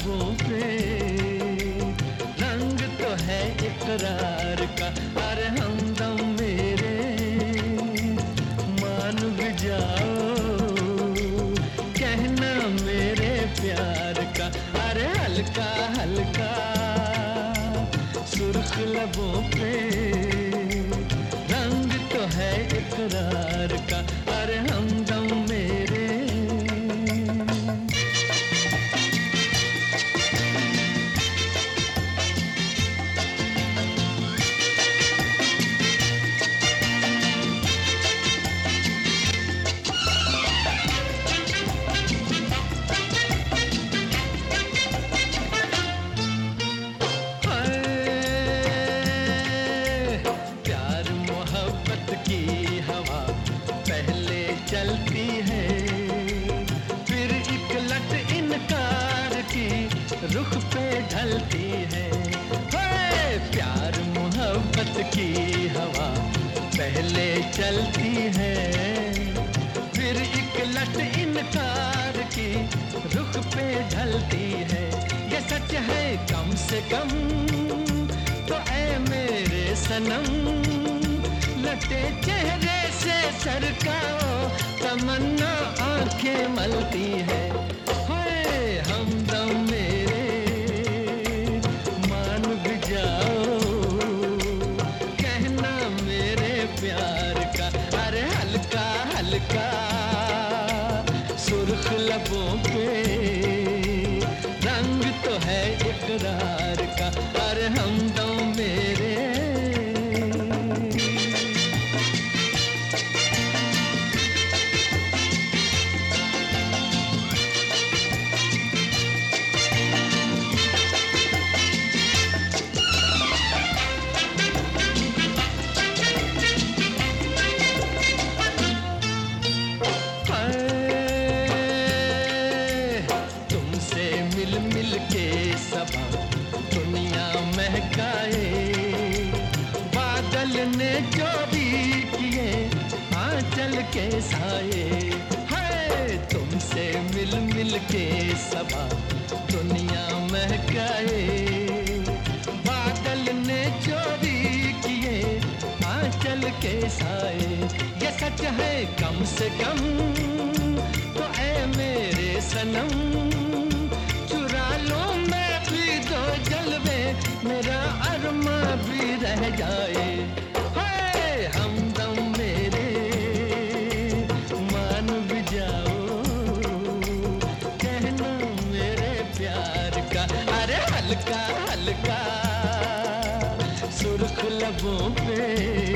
लबों पे रंग तो है इकरार का, अरे हमदम मेरे। मान भी जाओ, कहना मेरे प्यार का, अरे हल्का हल्का। सुर्ख लबों पे की रुख पे ढलती है। प्यार मोहब्बत की हवा पहले चलती है। फिर एक लट इनकार की रुख पे ढलती है। ये सच है कम से कम तो ऐ मेरे सनम। लटे चेहरे से सरकाओ, तमन्ना आँखें मलती है। सुर्ख लबों पे। रंग तो है इकरार का अरे हमदम मेरे सबा दुनिया महकाए। बादल ने जो भी किए, आंचल के साए। है तुमसे मिल मिल के सबा, दुनिया महकाए। बादल ने जो भी किए, आंचल के साए। ये सच है कम से कम तो ऐ मेरे सनम। भी रह जाए। हमदम मेरे। मान भी जाओ, कहना मेरे प्यार का। अरे हल्का हल्का। सुर्ख लबों पे